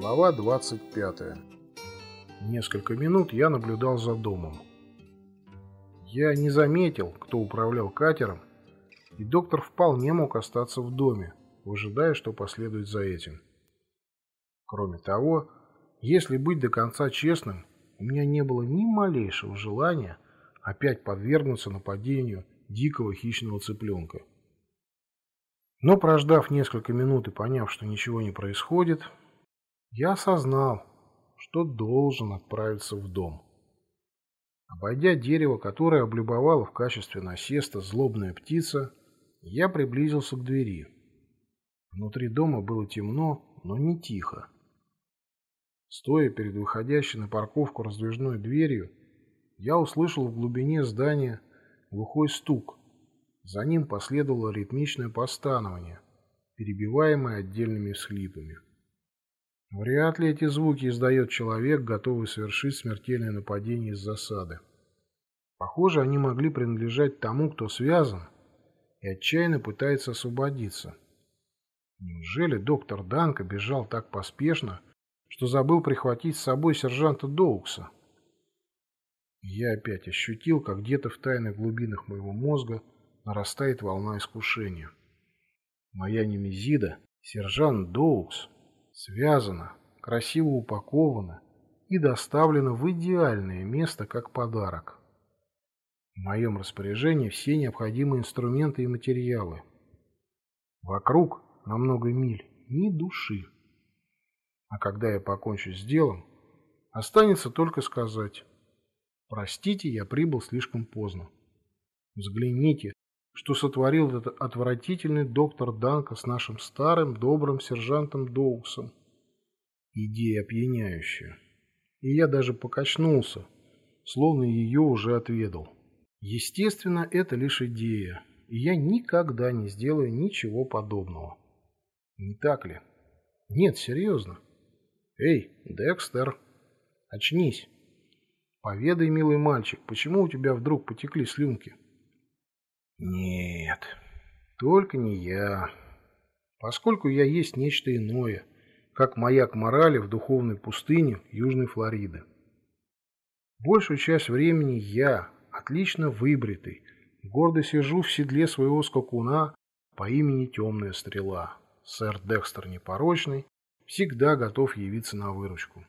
Глава 25. Несколько минут я наблюдал за домом. Я не заметил, кто управлял катером, и доктор вполне мог остаться в доме, выжидая, что последует за этим. Кроме того, если быть до конца честным, у меня не было ни малейшего желания опять подвергнуться нападению дикого хищного цыпленка. Но прождав несколько минут и поняв, что ничего не происходит, я осознал, что должен отправиться в дом. Обойдя дерево, которое облюбовала в качестве насеста злобная птица, я приблизился к двери. Внутри дома было темно, но не тихо. Стоя перед выходящей на парковку раздвижной дверью, я услышал в глубине здания глухой стук. За ним последовало ритмичное постанование, перебиваемое отдельными всхлипами. Вряд ли эти звуки издает человек, готовый совершить смертельное нападение из засады. Похоже, они могли принадлежать тому, кто связан и отчаянно пытается освободиться. Неужели доктор Данка бежал так поспешно, что забыл прихватить с собой сержанта Доукса? Я опять ощутил, как где-то в тайных глубинах моего мозга нарастает волна искушения. Моя немезида, сержант Доукс, связана, красиво упакована и доставлена в идеальное место как подарок. В моем распоряжении все необходимые инструменты и материалы. Вокруг на много миль ни души. А когда я покончу с делом, останется только сказать «Простите, я прибыл слишком поздно». Взгляните, что сотворил этот отвратительный доктор Данка с нашим старым добрым сержантом Доуксом. Идея опьяняющая. И я даже покачнулся, словно ее уже отведал. Естественно, это лишь идея, и я никогда не сделаю ничего подобного. Не так ли? Нет, серьезно. Эй, Декстер, очнись. Поведай, милый мальчик, почему у тебя вдруг потекли слюнки? Нет, только не я. Поскольку я есть нечто иное, как маяк морали в духовной пустыне Южной Флориды. Большую часть времени я, отлично выбритый, гордо сижу в седле своего скакуна по имени Темная Стрела. Сэр Декстер Непорочный всегда готов явиться на выручку.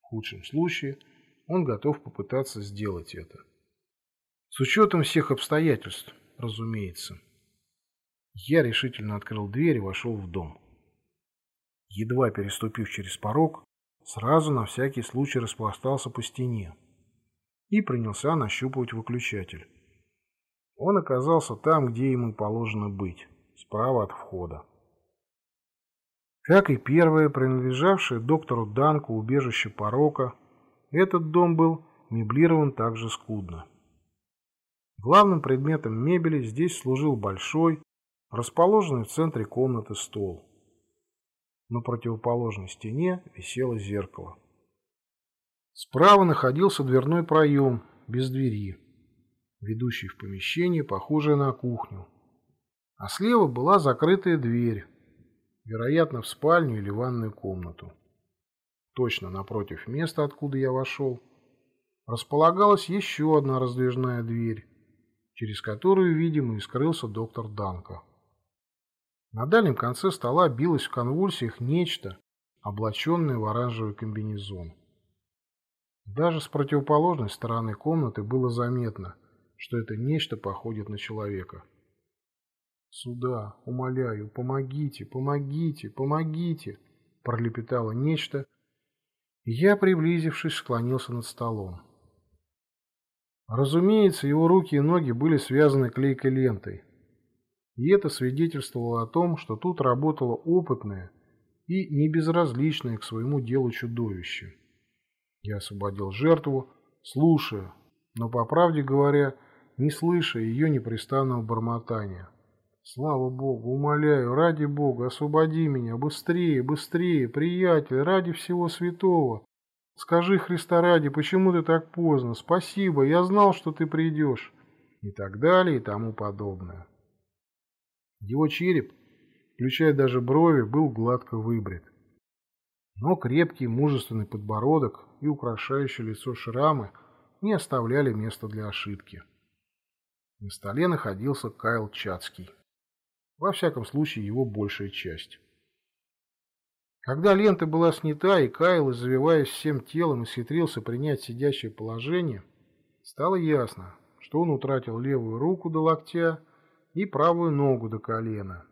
В худшем случае он готов попытаться сделать это. С учетом всех обстоятельств, разумеется. Я решительно открыл дверь и вошел в дом. Едва переступив через порог, сразу на всякий случай распластался по стене и принялся нащупывать выключатель. Он оказался там, где ему положено быть, справа от входа. Как и первое, принадлежавшее доктору Данку убежище порока, этот дом был меблирован также скудно. Главным предметом мебели здесь служил большой, расположенный в центре комнаты стол. На противоположной стене висело зеркало. Справа находился дверной проем, без двери, ведущий в помещение, похожее на кухню. А слева была закрытая дверь, вероятно, в спальню или ванную комнату. Точно напротив места, откуда я вошел, располагалась еще одна раздвижная дверь, через которую, видимо, и скрылся доктор Данко. На дальнем конце стола билось в конвульсиях нечто, облаченное в оранжевый комбинезон. Даже с противоположной стороны комнаты было заметно, что это нечто походит на человека. «Сюда, умоляю, помогите, помогите, помогите!» пролепетало нечто, я, приблизившись, склонился над столом. Разумеется, его руки и ноги были связаны клейкой лентой. И это свидетельствовало о том, что тут работало опытное и небезразличное к своему делу чудовище. Я освободил жертву, слушая, но, по правде говоря, не слыша ее непрестанного бормотания. «Слава Богу, умоляю, ради Бога, освободи меня, быстрее, быстрее, приятель, ради всего святого, Скажи, Христа ради, почему ты так поздно? Спасибо, я знал, что ты придешь. И так далее, и тому подобное. Его череп, включая даже брови, был гладко выбрит. Но крепкий мужественный подбородок и украшающее лицо шрамы не оставляли места для ошибки. На столе находился Кайл Чацкий. Во всяком случае, его большая часть. Когда лента была снята, и Кайл, завиваясь всем телом, исхитрился принять сидящее положение, стало ясно, что он утратил левую руку до локтя и правую ногу до колена.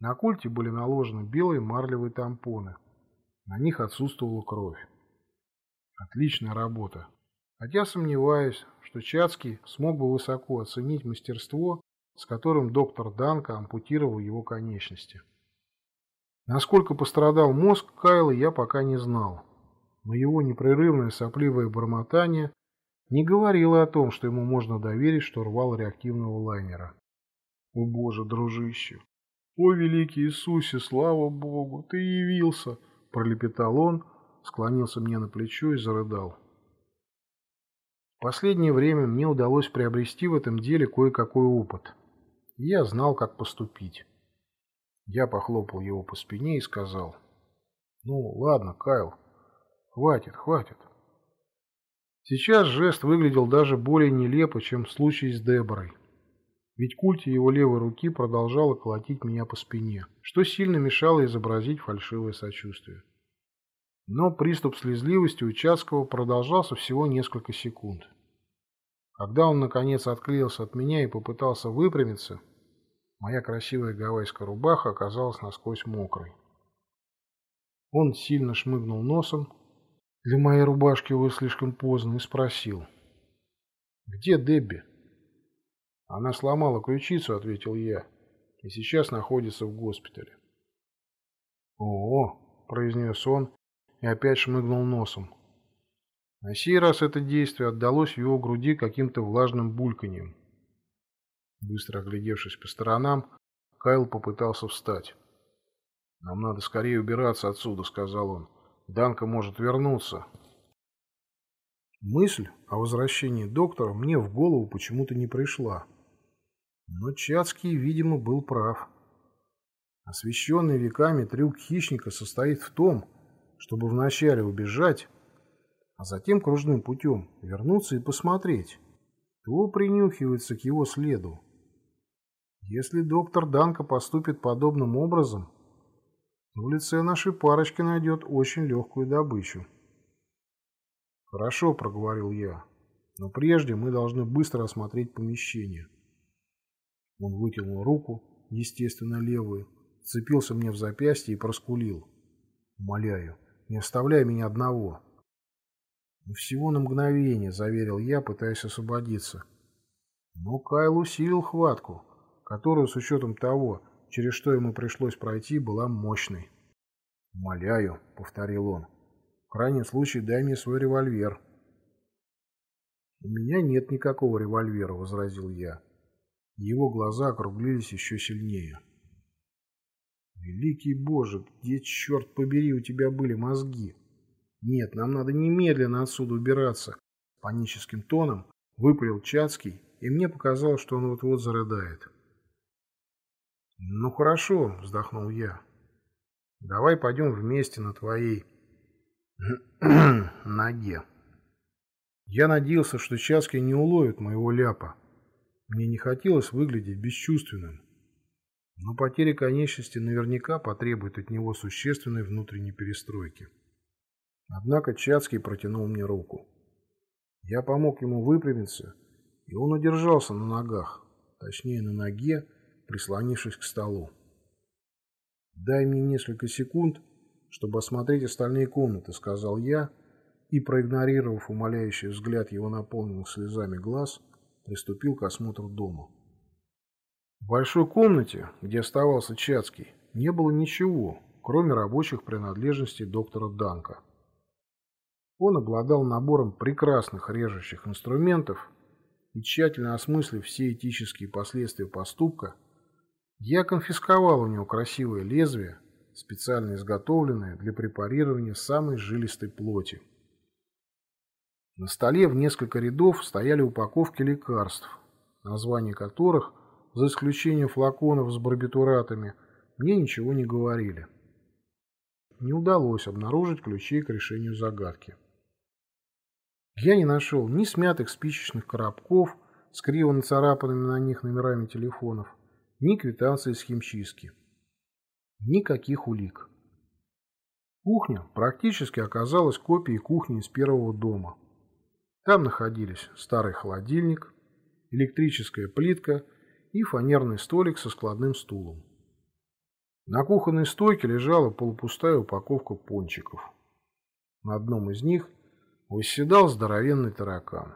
На культе были наложены белые марлевые тампоны. На них отсутствовала кровь. Отличная работа. Хотя сомневаюсь, что Чацкий смог бы высоко оценить мастерство, с которым доктор Данка ампутировал его конечности. Насколько пострадал мозг Кайла, я пока не знал, но его непрерывное сопливое бормотание не говорило о том, что ему можно доверить штурвал реактивного лайнера. «О боже, дружище! О великий Иисусе, слава Богу, ты явился!» – пролепетал он, склонился мне на плечо и зарыдал. В последнее время мне удалось приобрести в этом деле кое-какой опыт. Я знал, как поступить. Я похлопал его по спине и сказал, «Ну, ладно, Кайл, хватит, хватит». Сейчас жест выглядел даже более нелепо, чем в случае с Деборой. Ведь культи его левой руки продолжала колотить меня по спине, что сильно мешало изобразить фальшивое сочувствие. Но приступ слезливости участкового продолжался всего несколько секунд. Когда он, наконец, отклеился от меня и попытался выпрямиться, моя красивая гавайская рубаха оказалась насквозь мокрой. Он сильно шмыгнул носом, для моей рубашки вы слишком поздно, и спросил. «Где Дебби?» «Она сломала ключицу», — ответил я, — «и сейчас находится в госпитале». «О-о», — произнес он и опять шмыгнул носом. На сей раз это действие отдалось в его груди каким-то влажным бульканьем. Быстро оглядевшись по сторонам, Кайл попытался встать. «Нам надо скорее убираться отсюда», — сказал он. «Данка может вернуться». Мысль о возвращении доктора мне в голову почему-то не пришла. Но Чацкий, видимо, был прав. Освещенный веками трюк хищника состоит в том, чтобы вначале убежать, а затем кружным путем вернуться и посмотреть, кто принюхивается к его следу. Если доктор Данка поступит подобным образом, то в лице нашей парочки найдет очень легкую добычу. «Хорошо», — проговорил я, — «но прежде мы должны быстро осмотреть помещение». Он вытянул руку, естественно левую, вцепился мне в запястье и проскулил. «Умоляю, не оставляй меня одного». «Ну, «Всего на мгновение», — заверил я, пытаясь освободиться. Но Кайл усилил хватку, которая, с учетом того, через что ему пришлось пройти, была мощной. «Умоляю», — повторил он, — «в крайнем случае дай мне свой револьвер». «У меня нет никакого револьвера», — возразил я. Его глаза округлились еще сильнее. «Великий Боже, где, черт побери, у тебя были мозги?» «Нет, нам надо немедленно отсюда убираться», — паническим тоном выпалил Чацкий, и мне показалось, что он вот-вот зарыдает. «Ну хорошо», — вздохнул я. «Давай пойдем вместе на твоей ноге». Я надеялся, что Чацкий не уловит моего ляпа. Мне не хотелось выглядеть бесчувственным. Но потеря конечности наверняка потребует от него существенной внутренней перестройки. Однако Чацкий протянул мне руку. Я помог ему выпрямиться, и он удержался на ногах, точнее на ноге, прислонившись к столу. «Дай мне несколько секунд, чтобы осмотреть остальные комнаты», — сказал я, и, проигнорировав умоляющий взгляд его наполненных слезами глаз, приступил к осмотру дома. В большой комнате, где оставался Чацкий, не было ничего, кроме рабочих принадлежностей доктора Данка. Он обладал набором прекрасных режущих инструментов и, тщательно осмыслив все этические последствия поступка, я конфисковал у него красивое лезвие, специально изготовленное для препарирования самой жилистой плоти. На столе в несколько рядов стояли упаковки лекарств, названия которых, за исключением флаконов с барбитуратами, мне ничего не говорили. не удалось обнаружить ключей к решению загадки. Я не нашел ни смятых спичечных коробков с криво нацарапанными на них номерами телефонов, ни квитанции с химчистки. Никаких улик. Кухня практически оказалась копией кухни из первого дома. Там находились старый холодильник, электрическая плитка и фанерный столик со складным стулом. На кухонной стойке лежала полупустая упаковка пончиков. На одном из них восседал здоровенный таракан.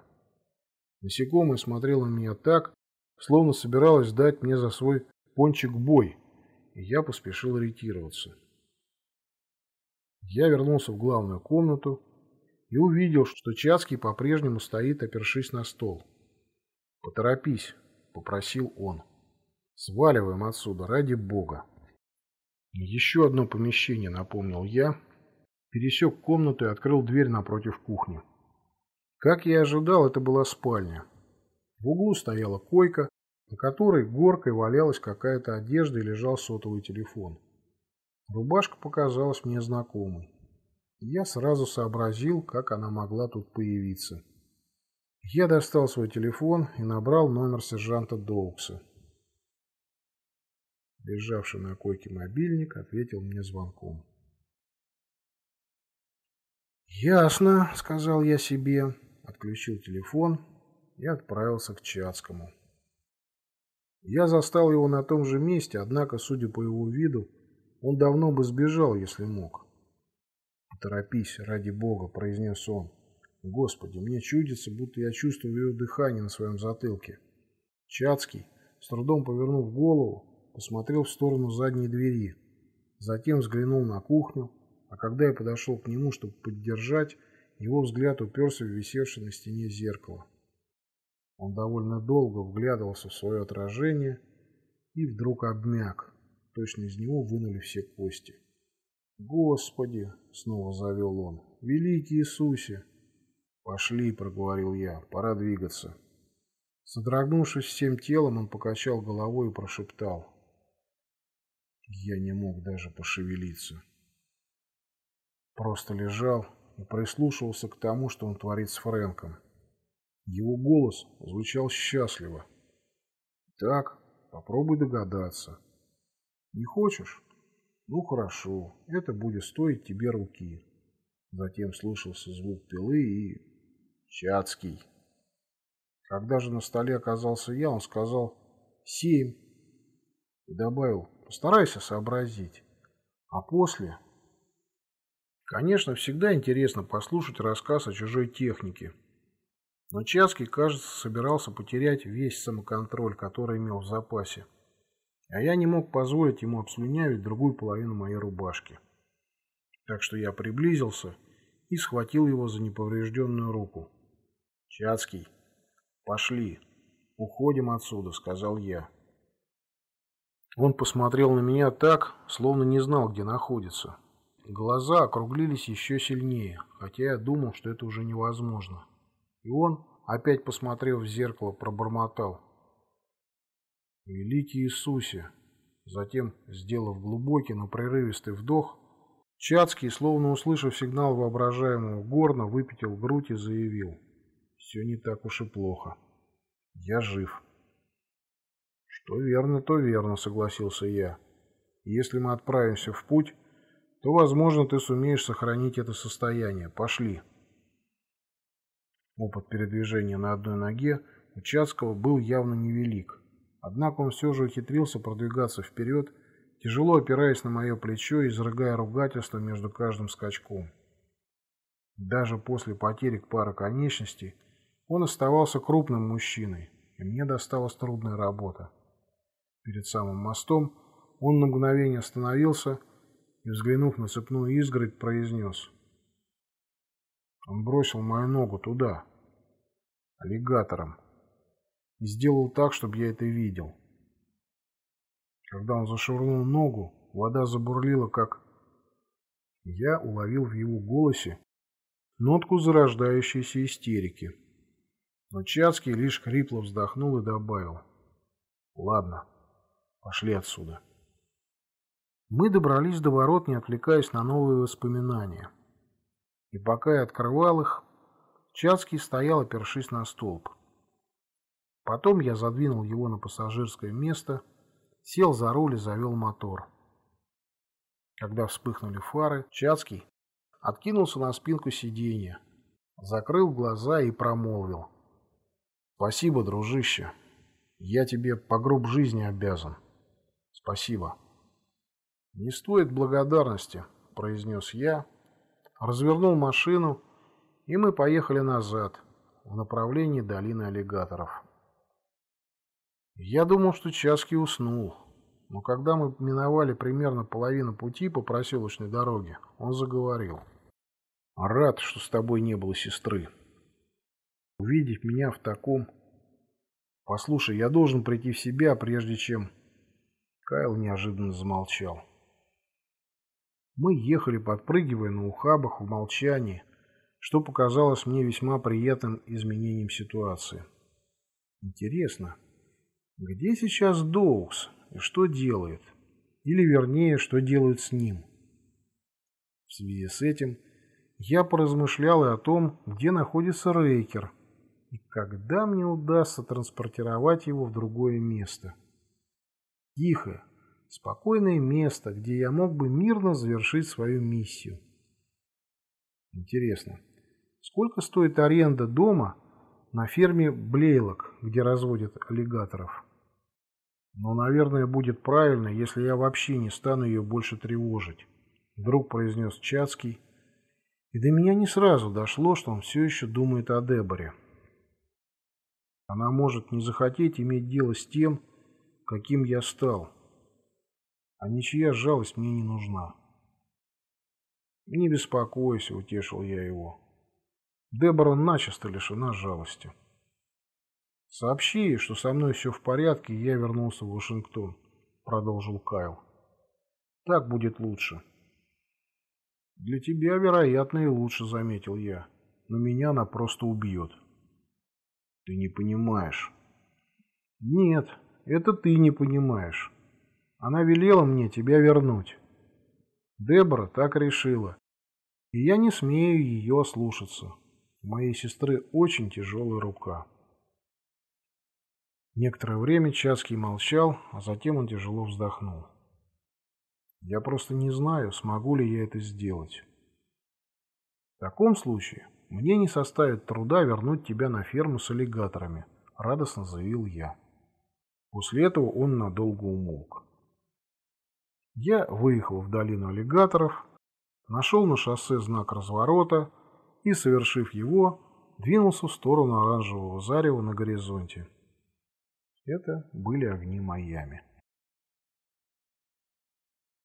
Насекомое смотрело на меня так, словно собиралось дать мне за свой пончик бой, и я поспешил ретироваться. Я вернулся в главную комнату и увидел, что Чацкий по-прежнему стоит, опершись на стол. «Поторопись», — попросил он. «Сваливаем отсюда, ради бога». Еще одно помещение, напомнил я, пересек комнату и открыл дверь напротив кухни. Как я ожидал, это была спальня. В углу стояла койка, на которой горкой валялась какая-то одежда и лежал сотовый телефон. Рубашка показалась мне знакомой. Я сразу сообразил, как она могла тут появиться. Я достал свой телефон и набрал номер сержанта Доукса. Лежавший на койке мобильник ответил мне звонком. «Ясно», — сказал я себе, отключил телефон и отправился к Чацкому. Я застал его на том же месте, однако, судя по его виду, он давно бы сбежал, если мог. «Поторопись, ради бога», — произнес он. «Господи, мне чудится, будто я чувствую его дыхание на своем затылке». Чацкий, с трудом повернув голову, посмотрел в сторону задней двери, затем взглянул на кухню, а когда я подошел к нему, чтобы поддержать, его взгляд уперся в висевшее на стене зеркало. Он довольно долго вглядывался в свое отражение и вдруг обмяк. Точно из него вынули все кости. «Господи!» — снова завел он. «Великий Иисусе!» «Пошли!» — проговорил я. «Пора двигаться!» Содрогнувшись всем телом, он покачал головой и прошептал. Я не мог даже пошевелиться. Просто лежал и прислушивался к тому, что он творит с Фрэнком. Его голос звучал счастливо. «Так, попробуй догадаться. Не хочешь? Ну хорошо, это будет стоить тебе руки». Затем слышался звук пилы и... Чацкий. Когда же на столе оказался я, он сказал «семь» и добавил Постарайся сообразить. А после... Конечно, всегда интересно послушать рассказ о чужой технике. Но Чацкий, кажется, собирался потерять весь самоконтроль, который имел в запасе. А я не мог позволить ему обслюнявить другую половину моей рубашки. Так что я приблизился и схватил его за неповрежденную руку. «Чацкий, пошли, уходим отсюда», — сказал я. Он посмотрел на меня так, словно не знал, где находится. Глаза округлились еще сильнее, хотя я думал, что это уже невозможно. И он, опять посмотрев в зеркало, пробормотал. «Великий Иисусе!» Затем, сделав глубокий, но прерывистый вдох, Чацкий, словно услышав сигнал воображаемого горна, выпятил грудь и заявил. «Все не так уж и плохо. Я жив». «Что верно, то верно», — согласился я. «Если мы отправимся в путь, то, возможно, ты сумеешь сохранить это состояние. Пошли». Опыт передвижения на одной ноге у Чацкого был явно невелик. Однако он все же ухитрился продвигаться вперед, тяжело опираясь на мое плечо и изрыгая ругательство между каждым скачком. Даже после потери пары конечностей он оставался крупным мужчиной, и мне досталась трудная работа. Перед самым мостом он на мгновение остановился и, взглянув на цепную изгородь, произнес. Он бросил мою ногу туда, аллигатором, и сделал так, чтобы я это видел. Когда он зашвырнул ногу, вода забурлила, как... Я уловил в его голосе нотку зарождающейся истерики. Но Чацкий лишь хрипло вздохнул и добавил. «Ладно». Пошли отсюда. Мы добрались до ворот, не отвлекаясь на новые воспоминания. И пока я открывал их, Чацкий стоял, опершись на столб. Потом я задвинул его на пассажирское место, сел за руль и завел мотор. Когда вспыхнули фары, Чацкий откинулся на спинку сиденья, закрыл глаза и промолвил. «Спасибо, дружище. Я тебе по гроб жизни обязан. Спасибо». «Не стоит благодарности», — произнес я, развернул машину, и мы поехали назад, в направлении долины аллигаторов. Я думал, что Часки уснул, но когда мы миновали примерно половину пути по проселочной дороге, он заговорил. «Рад, что с тобой не было сестры. Увидеть меня в таком... Послушай, я должен прийти в себя, прежде чем...» Кайл неожиданно замолчал. Мы ехали, подпрыгивая на ухабах в молчании, что показалось мне весьма приятным изменением ситуации. Интересно, где сейчас Доукс и что делает? Или вернее, что делают с ним? В связи с этим я поразмышлял и о том, где находится Рейкер и когда мне удастся транспортировать его в другое место. Тихо, Спокойное место, где я мог бы мирно завершить свою миссию. Интересно, сколько стоит аренда дома на ферме Блейлок, где разводят аллигаторов? Но, наверное, будет правильно, если я вообще не стану ее больше тревожить. Вдруг произнес Чацкий. И до меня не сразу дошло, что он все еще думает о Деборе. Она может не захотеть иметь дело с тем, каким я стал а ничья жалость мне не нужна. «Не беспокойся», — утешил я его. Дебора начисто лишена жалости. «Сообщи ей, что со мной все в порядке, и я вернулся в Вашингтон», — продолжил Кайл. «Так будет лучше». «Для тебя, вероятно, и лучше», — заметил я. «Но меня она просто убьет». «Ты не понимаешь». «Нет, это ты не понимаешь. Она велела мне тебя вернуть. Дебора так решила. И я не смею ее ослушаться. У моей сестры очень тяжелая рука. Некоторое время Чаский молчал, а затем он тяжело вздохнул. Я просто не знаю, смогу ли я это сделать. В таком случае мне не составит труда вернуть тебя на ферму с аллигаторами, радостно заявил я. После этого он надолго умолк. Я выехал в долину аллигаторов, нашел на шоссе знак разворота и, совершив его, двинулся в сторону оранжевого зарева на горизонте. Это были огни Майами.